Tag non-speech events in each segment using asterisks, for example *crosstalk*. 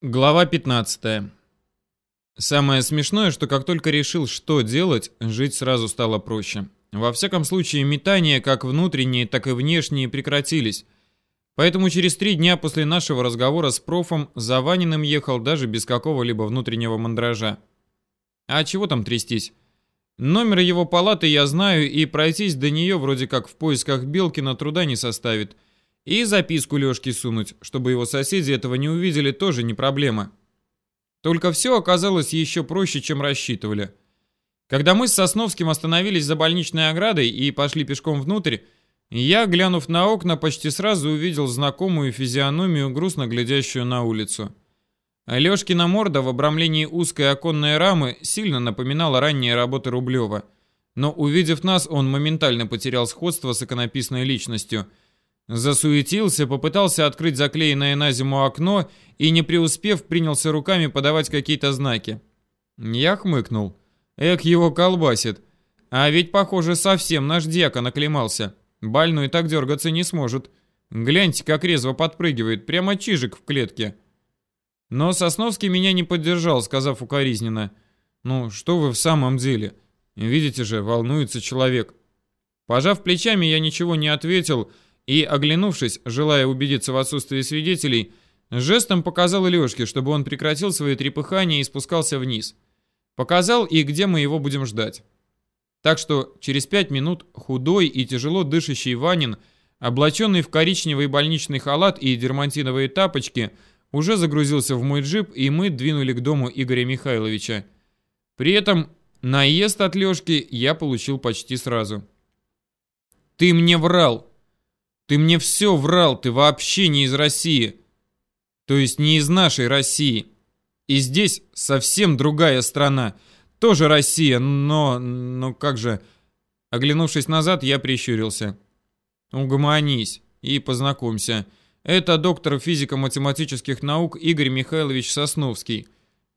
Глава 15. Самое смешное, что как только решил, что делать, жить сразу стало проще. Во всяком случае, метания, как внутренние, так и внешние, прекратились. Поэтому через три дня после нашего разговора с профом за Ваниным ехал даже без какого-либо внутреннего мандража. А чего там трястись? Номер его палаты я знаю, и пройтись до нее вроде как в поисках Белкина труда не составит – и записку Лёшке сунуть, чтобы его соседи этого не увидели, тоже не проблема. Только все оказалось еще проще, чем рассчитывали. Когда мы с Сосновским остановились за больничной оградой и пошли пешком внутрь, я, глянув на окна, почти сразу увидел знакомую физиономию, грустно глядящую на улицу. Лёшкина морда в обрамлении узкой оконной рамы сильно напоминала ранние работы Рублева. Но увидев нас, он моментально потерял сходство с иконописной личностью – Засуетился, попытался открыть заклеенное на зиму окно и, не преуспев, принялся руками подавать какие-то знаки. Я хмыкнул. Эх, его колбасит. А ведь, похоже, совсем наш дьякон оклемался. Больной так дергаться не сможет. Гляньте, как резво подпрыгивает, прямо чижик в клетке. Но Сосновский меня не поддержал, сказав укоризненно. «Ну, что вы в самом деле? Видите же, волнуется человек». Пожав плечами, я ничего не ответил, и, оглянувшись, желая убедиться в отсутствии свидетелей, жестом показал Лёшке, чтобы он прекратил свои трепыхания и спускался вниз. Показал и где мы его будем ждать. Так что через пять минут худой и тяжело дышащий Ванин, облаченный в коричневый больничный халат и дермантиновые тапочки, уже загрузился в мой джип, и мы двинули к дому Игоря Михайловича. При этом наезд от Лёшки я получил почти сразу. «Ты мне врал!» Ты мне все врал, ты вообще не из России. То есть не из нашей России. И здесь совсем другая страна. Тоже Россия, но... но как же... Оглянувшись назад, я прищурился. Угомонись и познакомься. Это доктор физико-математических наук Игорь Михайлович Сосновский.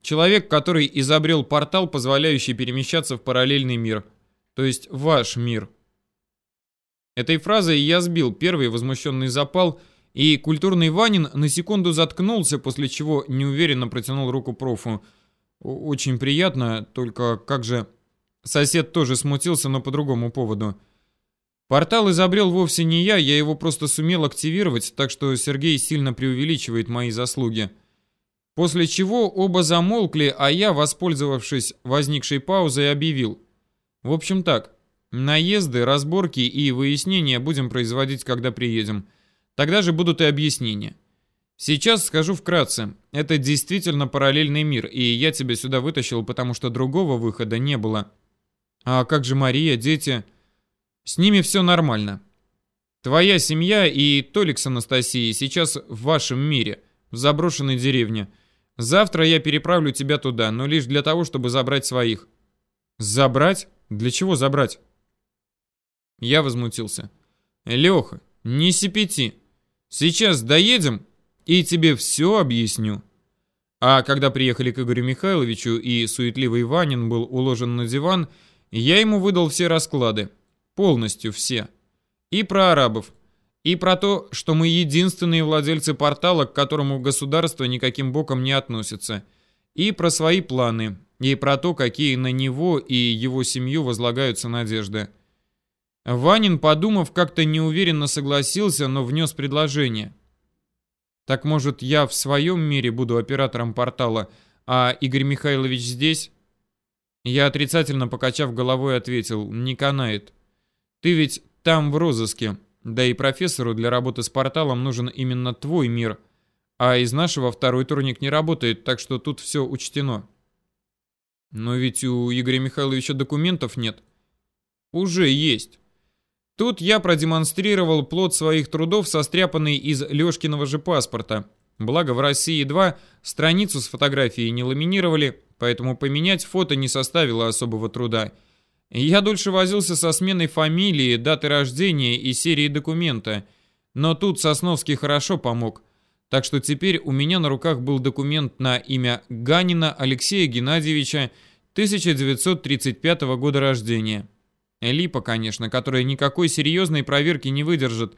Человек, который изобрел портал, позволяющий перемещаться в параллельный мир. То есть ваш мир. Этой фразой я сбил первый возмущенный запал, и культурный Ванин на секунду заткнулся, после чего неуверенно протянул руку профу. «Очень приятно, только как же...» Сосед тоже смутился, но по другому поводу. Портал изобрел вовсе не я, я его просто сумел активировать, так что Сергей сильно преувеличивает мои заслуги. После чего оба замолкли, а я, воспользовавшись возникшей паузой, объявил. В общем так, Наезды, разборки и выяснения будем производить, когда приедем. Тогда же будут и объяснения. Сейчас скажу вкратце. Это действительно параллельный мир, и я тебя сюда вытащил, потому что другого выхода не было. А как же Мария, дети? С ними все нормально. Твоя семья и Толик с Анастасией сейчас в вашем мире, в заброшенной деревне. Завтра я переправлю тебя туда, но лишь для того, чтобы забрать своих. Забрать? Для чего забрать? Я возмутился. «Леха, не сипяти. Сейчас доедем и тебе все объясню». А когда приехали к Игорю Михайловичу и суетливый Ванин был уложен на диван, я ему выдал все расклады. Полностью все. И про арабов, и про то, что мы единственные владельцы портала, к которому государство никаким боком не относится, и про свои планы, и про то, какие на него и его семью возлагаются надежды. Ванин, подумав, как-то неуверенно согласился, но внес предложение. Так может, я в своем мире буду оператором портала, а Игорь Михайлович здесь? Я отрицательно покачав головой ответил, не канает. Ты ведь там в розыске, да и профессору для работы с порталом нужен именно твой мир, а из нашего второй турник не работает, так что тут все учтено. Но ведь у Игоря Михайловича документов нет. Уже есть. Тут я продемонстрировал плод своих трудов, состряпанный из Лёшкиного же паспорта. Благо в России-2 страницу с фотографией не ламинировали, поэтому поменять фото не составило особого труда. Я дольше возился со сменой фамилии, даты рождения и серии документа. Но тут Сосновский хорошо помог. Так что теперь у меня на руках был документ на имя Ганина Алексея Геннадьевича 1935 года рождения. Липа, конечно, которая никакой серьезной проверки не выдержит.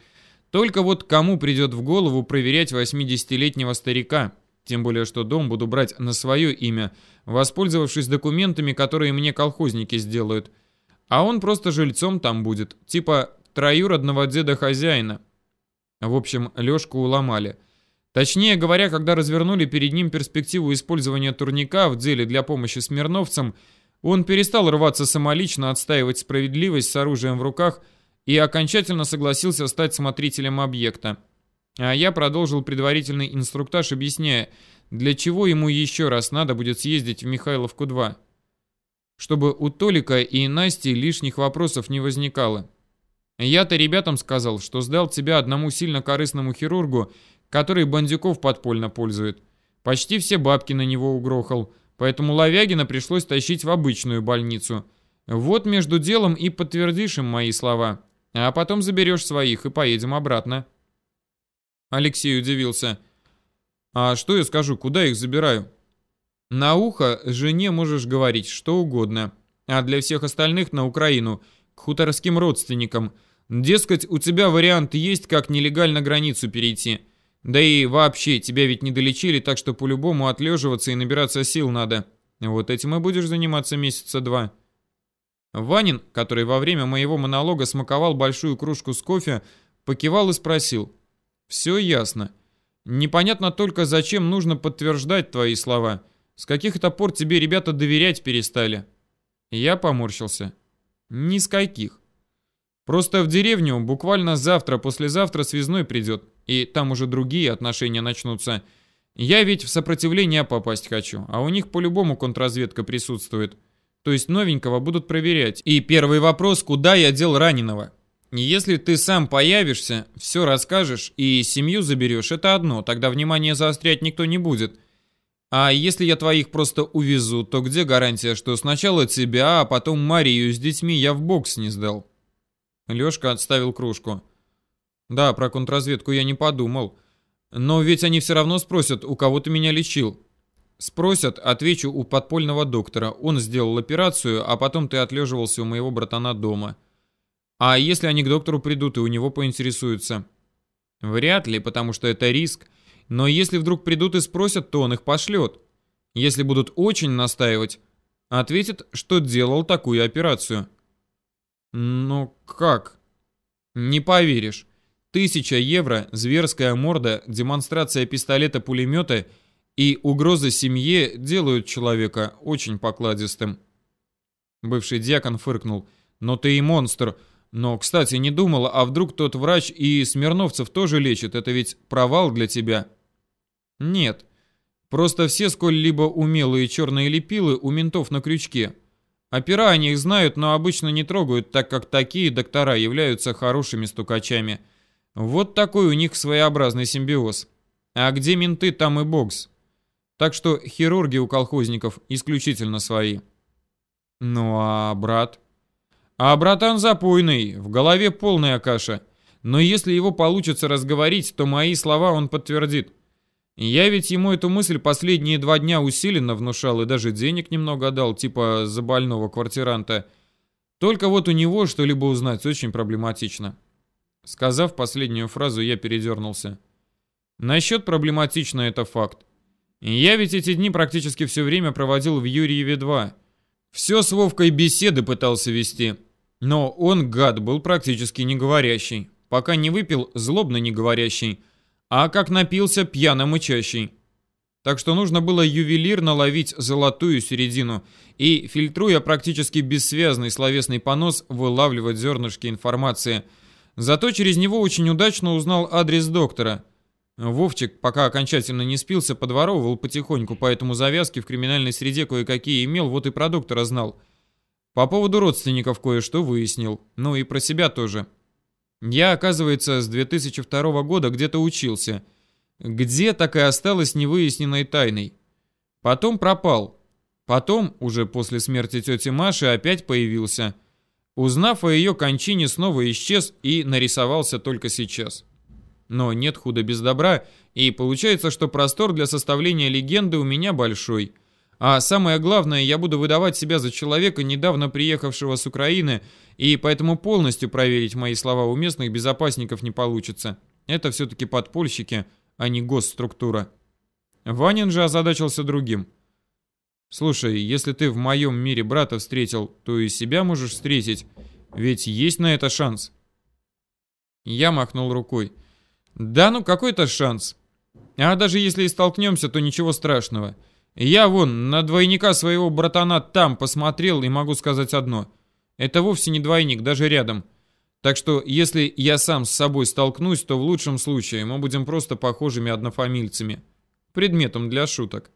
Только вот кому придет в голову проверять 80-летнего старика? Тем более, что дом буду брать на свое имя, воспользовавшись документами, которые мне колхозники сделают. А он просто жильцом там будет, типа троюродного деда хозяина. В общем, Лёшку уломали. Точнее говоря, когда развернули перед ним перспективу использования турника в деле для помощи смирновцам, он перестал рваться самолично отстаивать справедливость с оружием в руках и окончательно согласился стать смотрителем объекта. А я продолжил предварительный инструктаж, объясняя, для чего ему еще раз надо будет съездить в Михайловку-2. Чтобы у Толика и Насти лишних вопросов не возникало. Я-то ребятам сказал, что сдал тебя одному сильно корыстному хирургу, который Бандюков подпольно пользует. Почти все бабки на него угрохал, поэтому Ловягина пришлось тащить в обычную больницу. Вот между делом и подтвердишь им мои слова, а потом заберешь своих и поедем обратно. Алексей удивился. А что я скажу, куда их забираю? На ухо жене можешь говорить что угодно, а для всех остальных на Украину – к хуторским родственникам. Дескать, у тебя вариант есть, как нелегально границу перейти. Да и вообще, тебя ведь не долечили, так что по-любому отлеживаться и набираться сил надо. Вот этим и будешь заниматься месяца два. Ванин, который во время моего монолога смаковал большую кружку с кофе, покивал и спросил. «Все ясно. Непонятно только, зачем нужно подтверждать твои слова. С каких это пор тебе ребята доверять перестали?» Я поморщился. Ни с каких. Просто в деревню буквально завтра-послезавтра связной придет, и там уже другие отношения начнутся. Я ведь в сопротивление попасть хочу, а у них по-любому контрразведка присутствует. То есть новенького будут проверять. И первый вопрос, куда я дел раненого? Если ты сам появишься, все расскажешь и семью заберешь, это одно, тогда внимание заострять никто не будет. А если я твоих просто увезу, то где гарантия, что сначала тебя, а потом Марию с детьми я в бокс не сдал? Лёшка отставил кружку. Да, про контрразведку я не подумал. Но ведь они все равно спросят, у кого ты меня лечил. Спросят, отвечу у подпольного доктора. Он сделал операцию, а потом ты отлеживался у моего братана дома. А если они к доктору придут и у него поинтересуются? Вряд ли, потому что это риск. Но если вдруг придут и спросят, то он их пошлет. Если будут очень настаивать, ответит, что делал такую операцию. Но как? Не поверишь. Тысяча евро, зверская морда, демонстрация пистолета-пулемета и угроза семье делают человека очень покладистым. Бывший диакон фыркнул. «Но ты и монстр. Но, кстати, не думала, а вдруг тот врач и Смирновцев тоже лечит? Это ведь провал для тебя. Нет. Просто все сколь-либо умелые черные лепилы у ментов на крючке. Опера о них знают, но обычно не трогают, так как такие доктора являются хорошими стукачами. Вот такой у них своеобразный симбиоз. А где менты, там и бокс. Так что хирурги у колхозников исключительно свои. Ну а брат? А братан запойный, в голове полная каша. Но если его получится разговорить, то мои слова он подтвердит. Я ведь ему эту мысль последние два дня усиленно внушал и даже денег немного дал, типа за больного квартиранта. Только вот у него что-либо узнать очень проблематично. Сказав последнюю фразу, я передернулся. Насчет проблематично это факт. Я ведь эти дни практически все время проводил в Юрьеве-2. Все с Вовкой беседы пытался вести. Но он, гад, был практически не говорящий. Пока не выпил, злобно не говорящий. А как напился, пьяно мычащий. Так что нужно было ювелирно ловить золотую середину и, фильтруя практически бессвязный словесный понос, вылавливать зернышки информации. Зато через него очень удачно узнал адрес доктора – Вовчик, пока окончательно не спился, подворовывал потихоньку, поэтому завязки в криминальной среде кое-какие имел, вот и про доктора знал. По поводу родственников кое-что выяснил, ну и про себя тоже. Я, оказывается, с 2002 года где-то учился. Где так и осталось невыясненной тайной. Потом пропал. Потом, уже после смерти тети Маши, опять появился. Узнав о ее кончине, снова исчез и нарисовался только сейчас. Но нет худа без добра, и получается, что простор для составления легенды у меня большой. А самое главное, я буду выдавать себя за человека, недавно приехавшего с Украины, и поэтому полностью проверить мои слова у местных безопасников не получится. Это все-таки подпольщики, а не госструктура. Ванин же озадачился другим. «Слушай, если ты в моем мире брата встретил, то и себя можешь встретить, ведь есть на это шанс». Я махнул рукой. «Да ну, какой-то шанс. А даже если и столкнемся, то ничего страшного. Я вон на двойника своего братана там посмотрел и могу сказать одно. Это вовсе не двойник, даже рядом. Так что, если я сам с собой столкнусь, то в лучшем случае мы будем просто похожими однофамильцами. Предметом для шуток.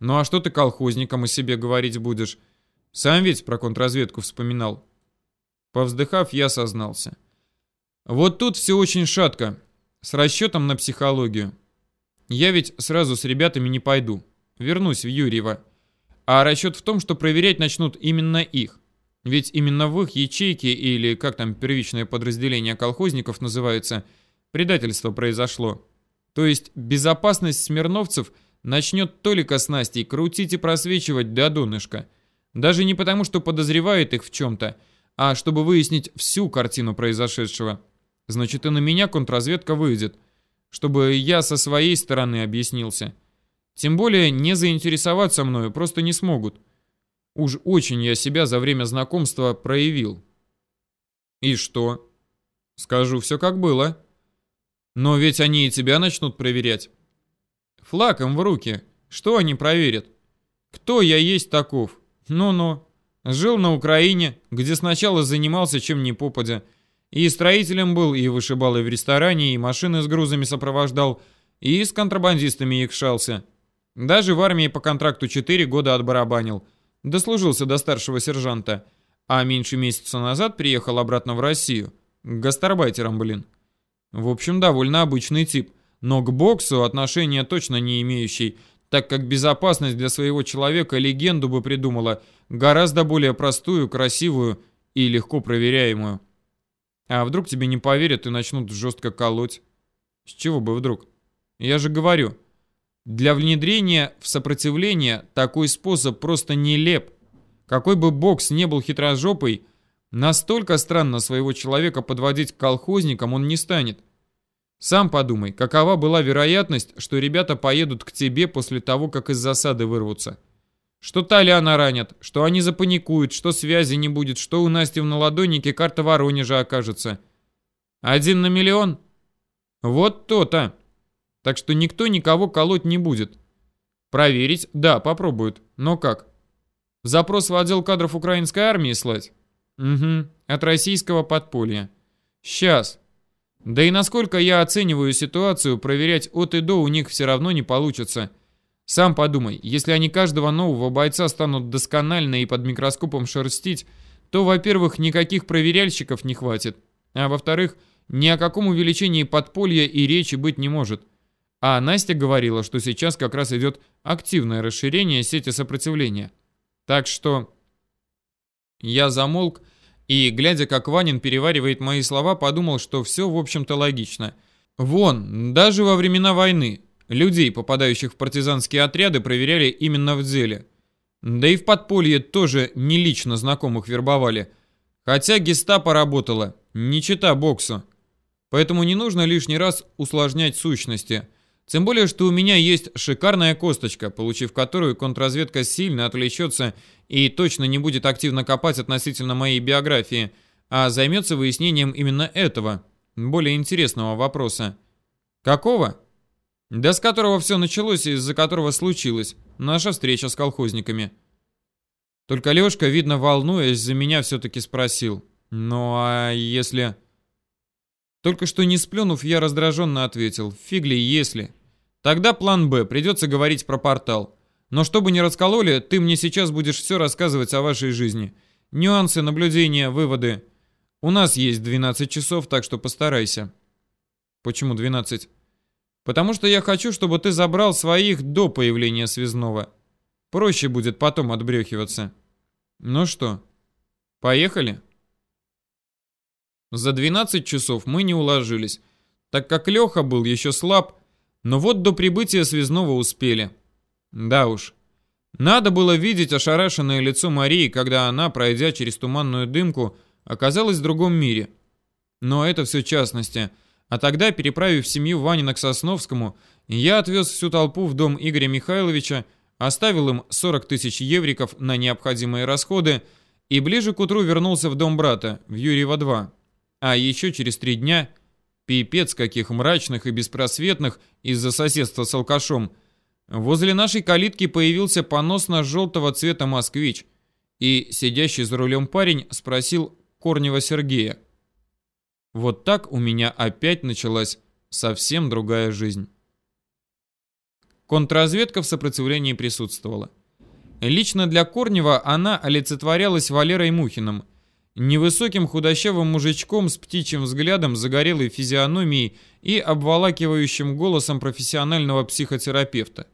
Ну а что ты колхозникам о себе говорить будешь? Сам ведь про контрразведку вспоминал. Повздыхав, я сознался. Вот тут все очень шатко. С расчетом на психологию. Я ведь сразу с ребятами не пойду. Вернусь в Юрьево. А расчет в том, что проверять начнут именно их. Ведь именно в их ячейке, или как там первичное подразделение колхозников называется, предательство произошло. То есть безопасность смирновцев начнет только с Настей крутить и просвечивать до донышка. Даже не потому, что подозревает их в чем-то, а чтобы выяснить всю картину произошедшего. Значит, и на меня контрразведка выйдет, чтобы я со своей стороны объяснился. Тем более не заинтересоваться мною просто не смогут. Уж очень я себя за время знакомства проявил. И что? Скажу все как было. Но ведь они и тебя начнут проверять. Флаг им в руки. Что они проверят? Кто я есть таков? Ну-ну. Жил на Украине, где сначала занимался чем ни попадя. И строителем был, и вышибал и в ресторане, и машины с грузами сопровождал, и с контрабандистами якшался. Даже в армии по контракту 4 года отбарабанил. Дослужился до старшего сержанта. А меньше месяца назад приехал обратно в Россию. К гастарбайтерам, блин. В общем, довольно обычный тип. Но к боксу отношения точно не имеющий, так как безопасность для своего человека легенду бы придумала, гораздо более простую, красивую и легко проверяемую. А вдруг тебе не поверят и начнут жестко колоть? С чего бы вдруг? Я же говорю, для внедрения в сопротивление такой способ просто нелеп. Какой бы бокс не был хитрожопый, настолько странно своего человека подводить к колхозникам он не станет. Сам подумай, какова была вероятность, что ребята поедут к тебе после того, как из засады вырвутся. Что Толяна ранят, что они запаникуют, что связи не будет, что у Насти в наладоннике карта Воронежа окажется. Один на миллион? Вот то-то. Так что никто никого колоть не будет. Проверить? Да, попробуют. Но как? Запрос в отдел кадров украинской армии слать? Угу, от российского подполья. Сейчас. Да и насколько я оцениваю ситуацию, проверять от и до у них все равно не получится. Сам подумай, если они каждого нового бойца станут досконально и под микроскопом шерстить, то, во-первых, никаких проверяльщиков не хватит, а во-вторых, ни о каком увеличении подполья и речи быть не может. А Настя говорила, что сейчас как раз идет активное расширение сети сопротивления. Так что... Я замолк и, глядя, как Ванин переваривает мои слова, подумал, что все, в общем-то, логично. Вон, даже во времена войны людей, попадающих в партизанские отряды, проверяли именно в деле. Да и в подполье тоже не лично знакомых вербовали. Хотя гестапо работало, не чита боксу. Поэтому не нужно лишний раз усложнять сущности. Тем более, что у меня есть шикарная косточка, получив которую контрразведка сильно отвлечется и точно не будет активно копать относительно моей биографии, а займется выяснением именно этого, более интересного вопроса. Какого? Да с которого все началось и из-за которого случилась наша встреча с колхозниками. Только Лешка, видно, волнуясь, за меня все-таки спросил. Ну а если... Только что не сплюнув, я раздраженно ответил. Фигли, если. Тогда план «Б». Придется говорить про портал. Но чтобы не раскололи, ты мне сейчас будешь все рассказывать о вашей жизни. Нюансы, наблюдения, выводы. У нас есть 12 часов, так что постарайся. Почему 12? Потому что я хочу, чтобы ты забрал своих до появления связного. Проще будет потом отбрехиваться. Ну что, поехали? За 12 часов мы не уложились, так как Леха был еще слаб, но вот до прибытия связного успели. Да уж. Надо было видеть ошарашенное лицо Марии, когда она, пройдя через туманную дымку, оказалась в другом мире. Но это все частности. А тогда, переправив семью Ванина к Сосновскому, я отвез всю толпу в дом Игоря Михайловича, оставил им 40 тысяч евриков на необходимые расходы и ближе к утру вернулся в дом брата, в Юрьево-2. А еще через три дня, пипец каких мрачных и беспросветных из-за соседства с алкашом, возле нашей калитки появился поносно-желтого цвета москвич, и сидящий за рулем парень спросил Корнева Сергея. Вот так у меня опять началась совсем другая жизнь. Контрразведка в сопротивлении присутствовала. Лично для Корнева она олицетворялась Валерой Мухиным, невысоким худощавым мужичком с птичьим взглядом, загорелой физиономией и обволакивающим голосом профессионального психотерапевта.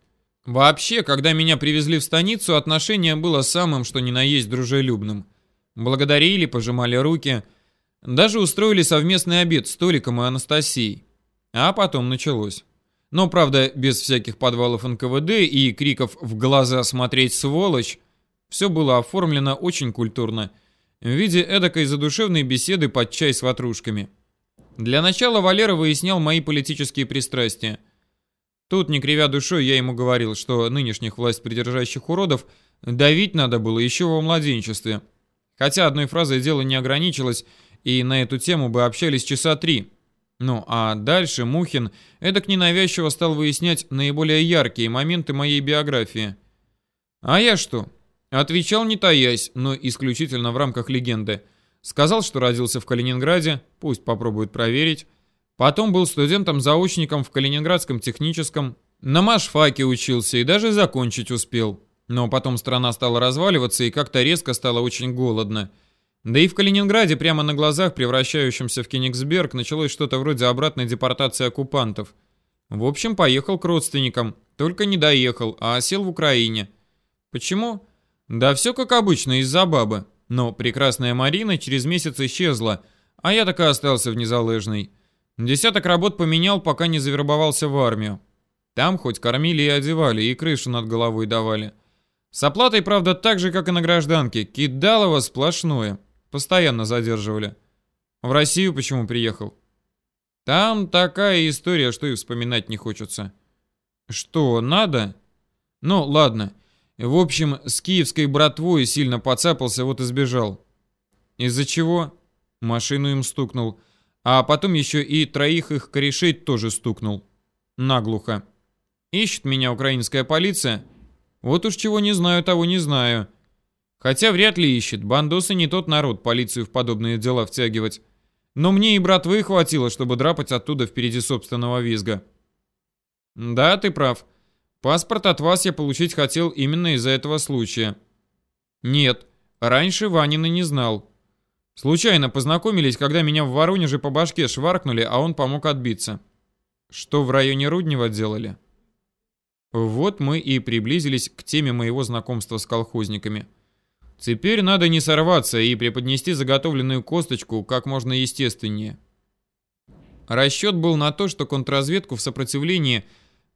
Вообще, когда меня привезли в станицу, отношение было самым, что ни на есть дружелюбным. Благодарили, пожимали руки, даже устроили совместный обед с Толиком и Анастасией. А потом началось. Но, правда, без всяких подвалов НКВД и криков «в глаза смотреть, сволочь», все было оформлено очень культурно, в виде эдакой задушевной беседы под чай с ватрушками. Для начала Валера выяснял мои политические пристрастия. Тут, не кривя душой, я ему говорил, что нынешних власть придержащих уродов давить надо было еще во младенчестве. Хотя одной фразой дело не ограничилось, и на эту тему бы общались часа три. Ну, а дальше Мухин эдак ненавязчиво стал выяснять наиболее яркие моменты моей биографии. А я что? Отвечал не таясь, но исключительно в рамках легенды. Сказал, что родился в Калининграде, пусть попробует проверить. Потом был студентом-заочником в Калининградском техническом. На машфаке учился и даже закончить успел. Но потом страна стала разваливаться и как-то резко стало очень голодно. Да и в Калининграде, прямо на глазах, превращающемся в Кенигсберг, началось что-то вроде обратной депортации оккупантов. В общем, поехал к родственникам, только не доехал, а осел в Украине. Почему? Да все как обычно, из-за бабы. Но прекрасная Марина через месяц исчезла, а я так и остался в Незалежной. Десяток работ поменял, пока не завербовался в армию. Там хоть кормили и одевали, и крышу над головой давали. С оплатой, правда, так же, как и на гражданке, кидалово сплошное. Постоянно задерживали. В Россию почему приехал? Там такая история, что и вспоминать не хочется. Что, надо? Ну, ладно. В общем, с киевской братвой сильно подцапался, вот и сбежал. Из-за чего? Машину им стукнул. А потом еще и троих их корешей тоже стукнул. Наглухо. Ищет меня украинская полиция. Вот уж чего не знаю, того не знаю. Хотя вряд ли ищет. Бандосы не тот народ полицию в подобные дела втягивать. Но мне и братвы хватило, чтобы драпать оттуда впереди собственного визга. Да, ты прав. Паспорт от вас я получить хотел именно из-за этого случая. Нет, раньше Ванина не знал. Случайно познакомились, когда меня в Воронеже по башке шваркнули, а он помог отбиться. Что в районе Руднева делали? Вот мы и приблизились к теме моего знакомства с колхозниками. Теперь надо не сорваться и преподнести заготовленную косточку как можно естественнее. Расчет был на то, что контрразведку в сопротивлении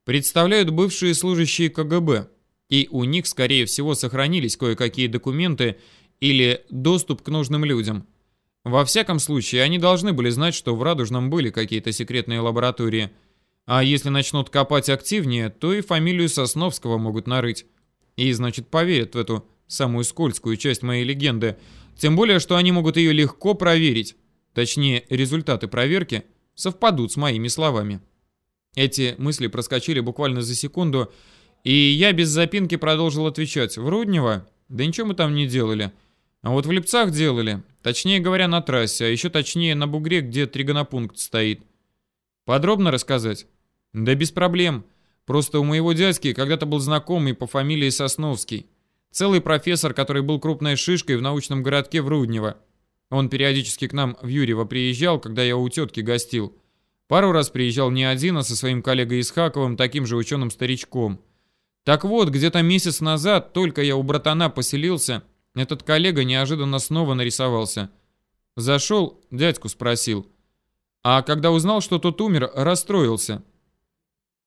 представляют бывшие служащие КГБ, и у них, скорее всего, сохранились кое-какие документы или доступ к нужным людям. Во всяком случае, они должны были знать, что в Радужном были какие-то секретные лаборатории. А если начнут копать активнее, то и фамилию Сосновского могут нарыть. И, значит, поверят в эту самую скользкую часть моей легенды, тем более, что они могут ее легко проверить. Точнее, результаты проверки совпадут с моими словами. Эти мысли проскочили буквально за секунду, и я без запинки продолжил отвечать. В Руднево? Да ничего мы там не делали. А вот в Липцах делали. Точнее говоря, на трассе, а еще точнее на бугре, где тригонопункт стоит. Подробно рассказать? Да без проблем. Просто у моего дядьки когда-то был знакомый по фамилии Сосновский. Целый профессор, который был крупной шишкой в научном городке в Руднево. Он периодически к нам в Юрьево приезжал, когда я у тетки гостил. Пару раз приезжал не один, а со своим коллегой Исхаковым, таким же ученым-старичком. Так вот, где-то месяц назад, только я у братана поселился, этот коллега неожиданно снова нарисовался. Зашел, дядьку спросил. А когда узнал, что тот умер, расстроился.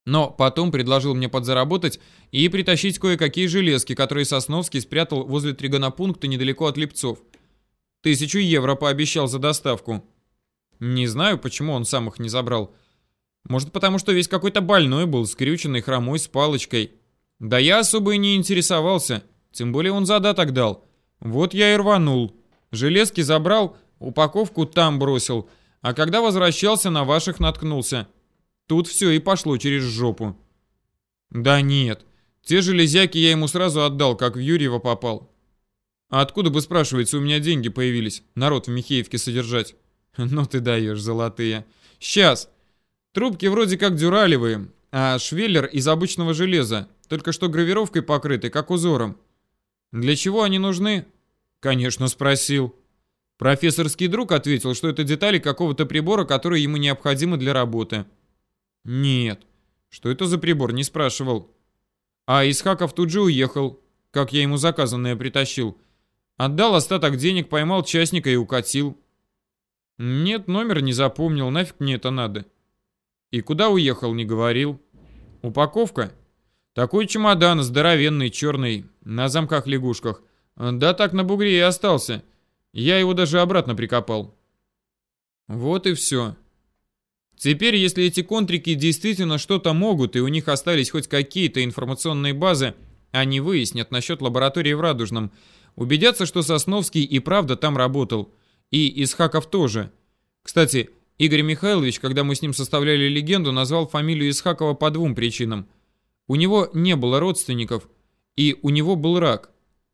Но потом предложил мне подзаработать и притащить кое-какие железки, которые Сосновский спрятал возле тригонопункта недалеко от Липцов. Тысячу евро пообещал за доставку. Не знаю, почему он сам их не забрал. Может, потому что весь какой-то больной был, скрюченный, хромой, с палочкой. Да я особо и не интересовался, тем более он задаток дал. Вот я и рванул. Железки забрал, упаковку там бросил, а когда возвращался, на ваших наткнулся. Тут все и пошло через жопу. Да нет, те железяки я ему сразу отдал, как в Юрьева попал. А откуда бы, спрашивается, у меня деньги появились, народ в Михеевке содержать? *laughs* Ну ты даешь, золотые. Сейчас. Трубки вроде как дюралевые, а швеллер из обычного железа, только что гравировкой покрыты, как узором. Для чего они нужны? Конечно, спросил. Профессорский друг ответил, что это детали какого-то прибора, который ему необходимы для работы. Нет. Что это за прибор, не спрашивал. А Исхаков тут же уехал, как я ему заказанное притащил. Отдал остаток денег, поймал частника и укатил. Нет, номер не запомнил, нафиг мне это надо. И куда уехал, не говорил. Упаковка? Такой чемодан, здоровенный, черный, на замках-лягушках. Да так на бугре и остался. Я его даже обратно прикопал. Вот и все. Теперь, если эти контрики действительно что-то могут, и у них остались хоть какие-то информационные базы, они выяснят насчет лаборатории в Радужном, убедятся, что Сосновский и правда там работал, и Исхаков тоже. Кстати, Игорь Михайлович, когда мы с ним составляли легенду, назвал фамилию Исхакова по двум причинам. У него не было родственников, и у него был рак.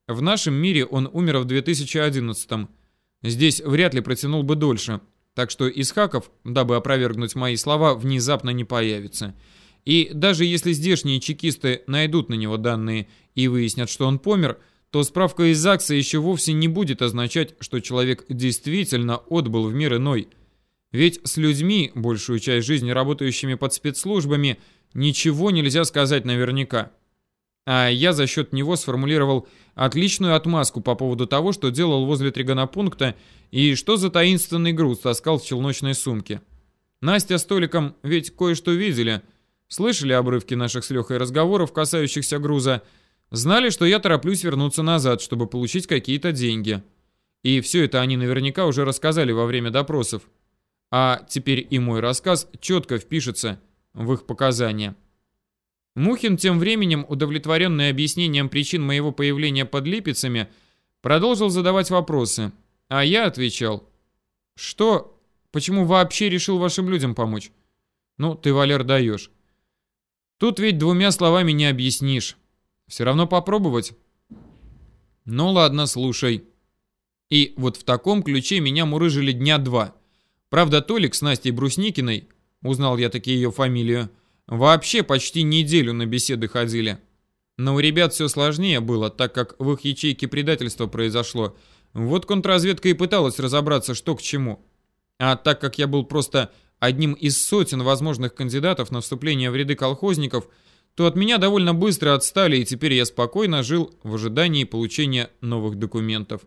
В нашем мире он умер в 2011 -м. Здесь вряд ли протянул бы дольше – так что Исхаков, дабы опровергнуть мои слова, внезапно не появится. И даже если здешние чекисты найдут на него данные и выяснят, что он помер, то справка из ЗАГСа еще вовсе не будет означать, что человек действительно отбыл в мир иной. Ведь с людьми, большую часть жизни работающими под спецслужбами, ничего нельзя сказать наверняка. А я за счет него сформулировал отличную отмазку по поводу того, что делал возле тригономпункта и что за таинственный груз таскал в челночной сумке. Настя с Толиком ведь кое-что видели, слышали обрывки наших с Лехой разговоров, касающихся груза, знали, что я тороплюсь вернуться назад, чтобы получить какие-то деньги. И все это они наверняка уже рассказали во время допросов. А теперь и мой рассказ четко впишется в их показания. Мухин тем временем, удовлетворенный объяснением причин моего появления под Липецами, продолжил задавать вопросы, а я отвечал. «Что? Почему вообще решил вашим людям помочь?» «Ну, ты, Валер, даешь. Тут ведь двумя словами не объяснишь. Все равно попробовать?» «Ну ладно, слушай». И вот в таком ключе меня мурыжили дня два. Правда, Толик с Настей Брусникиной, узнал я таки ее фамилию, Вообще почти неделю на беседы ходили. Но у ребят все сложнее было, так как в их ячейке предательство произошло. Вот контрразведка и пыталась разобраться, что к чему. А так как я был просто одним из сотен возможных кандидатов на вступление в ряды колхозников, то от меня довольно быстро отстали, и теперь я спокойно жил в ожидании получения новых документов.